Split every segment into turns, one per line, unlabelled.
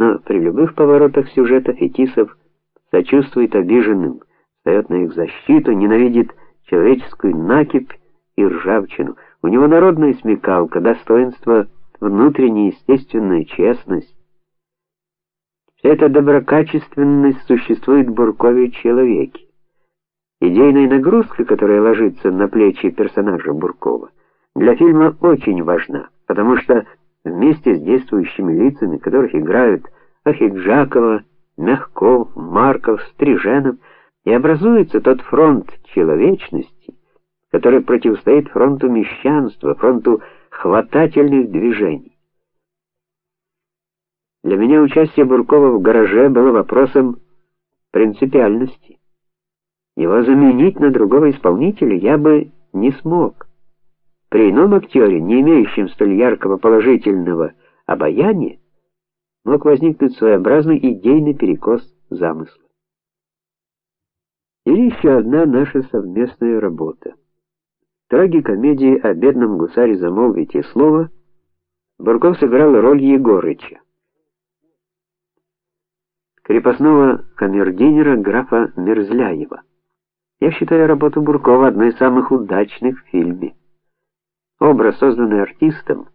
но при любых поворотах сюжета Фетисов сочувствует обиженным, встает на их защиту, ненавидит человеческую накипь и ржавчину. У него народная смекалка, достоинство, внутренняя естественная честность. Вся эта доброкачественность существует в Буркове человеке. Идейная нагрузка, которая ложится на плечи персонажа Буркова, для фильма очень важна, потому что вместе с действующими лицами, которых играют Ахиджакова, Мягков, Марков, Стриженов, и образуется тот фронт человечности, который противостоит фронту мещанства, фронту хватательных движений. Для меня участие Буркова в гараже было вопросом принципиальности. Его заменить на другого исполнителя я бы не смог. При ином актере, не имеющем столь яркого положительного обаяния, мог возникнуть своеобразный идейный перекос замысла. И еще одна наша совместная работа. Трагикомедии о бедном гусаре замолвите слово Бурков сыграл роль Егорыча. Крепостного камердинера графа Мерзляева. Я считаю работу Буркова одной из самых удачных в фильме. Образ, созданный артистом,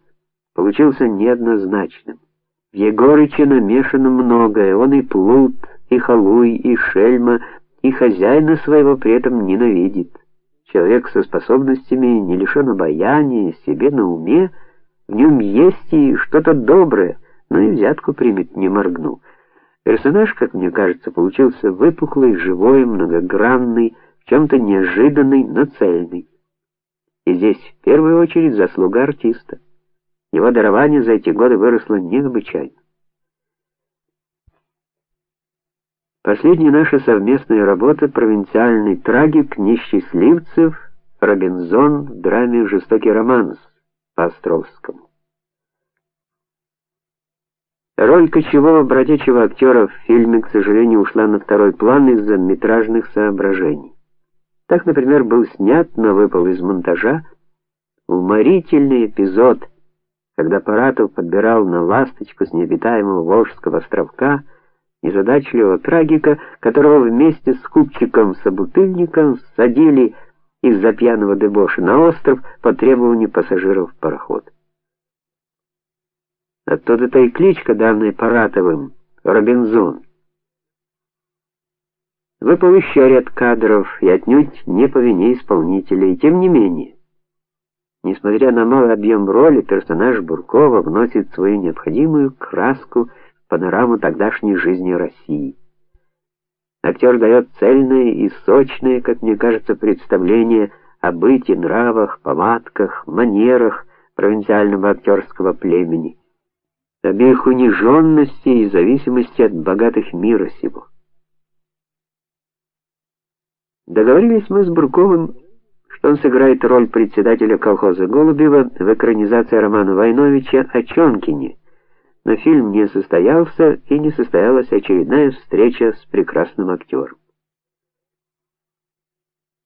получился неоднозначным. В Егорыче намешано многое. Он и плут, и халуй, и шельма, и хозяина своего при этом ненавидит. Человек со способностями, не лишен обаяния, себе на уме, в нем есть и что-то доброе, но и взятку примет, не моргнув. Персонаж, как мне кажется, получился выпуклый, живой, многогранный, в чем то неожиданный, но цельный. И здесь в первую очередь заслуга артиста. Его дарование за эти годы выросло необычайно. Последняя наша совместная работа провинциальный трагик несчастливцев Робинзон в драме Жестокий романс по Островскому. Роль кочевого бродячего актера в фильме, к сожалению, ушла на второй план из-за метражных соображений. Так, например, был снят, но выпал из монтажа уморительный эпизод, когда Паратов подбирал на ласточку с необитаемого Волжского островка незадачливого трагика, которого вместе с купчиком-собутыльником садили из-за пьяного дебоша на остров по требованию пассажиров парохода. Оттуда-то и кличка, данная Паратовым, Робинзон. Выпал еще ряд кадров, и отнюдь не по вине исполнителя, и тем не менее. Несмотря на малый объем роли, персонаж Буркова вносит свою необходимую краску в панораму тогдашней жизни России. Актер дает цельное и сочное, как мне кажется, представление о быте, нравах, повадках, манерах провинциального актерского племени об их униженности и зависимости от богатых мира сего. Договорились мы с Бурковым, что он сыграет роль председателя колхоза Голубева в экранизации романа Войновича о Чонкине. Но фильм не состоялся, и не состоялась очередная встреча с прекрасным актером.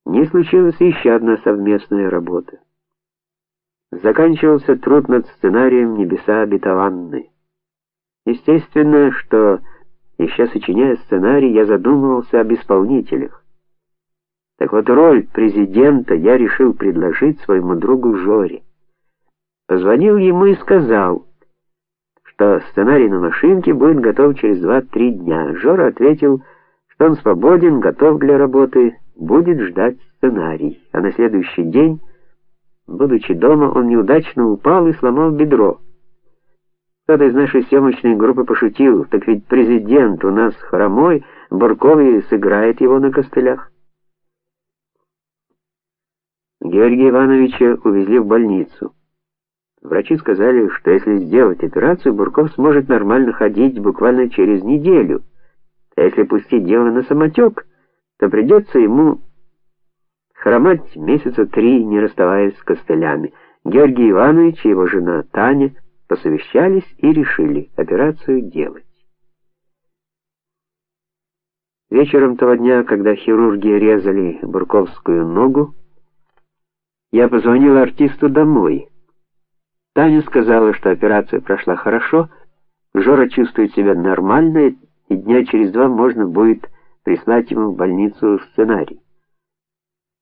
Не случилась еще одна совместная работа. Заканчивался труд над сценарием Небеса обетованные. Естественно, что еще сочиняя сценарий, я задумывался об исполнителях. Так вот, роль президента я решил предложить своему другу Жоре. Позвонил ему и сказал, что сценарий на машинке будет готов через 2-3 дня. Жора ответил, что он свободен, готов для работы, будет ждать сценарий. А на следующий день Будучи дома, он неудачно упал и сломал бедро. Кто-то из нашей съемочной группы пошутил: "Так ведь президент у нас хромой, Бурковый сыграет его на костылях". Георгия Ивановича увезли в больницу. Врачи сказали, что если сделать операцию, Бурков сможет нормально ходить буквально через неделю. А если пустить дело на самотек, то придется ему хромать месяца три, не расставаясь с костылями. Георгий Иванович и его жена Таня посовещались и решили операцию делать. Вечером того дня, когда хирурги резали Бурковскую ногу, я позвонил артисту домой. Таня сказала, что операция прошла хорошо, Жора чувствует себя нормально, и дня через два можно будет прислать ему в больницу сценарий.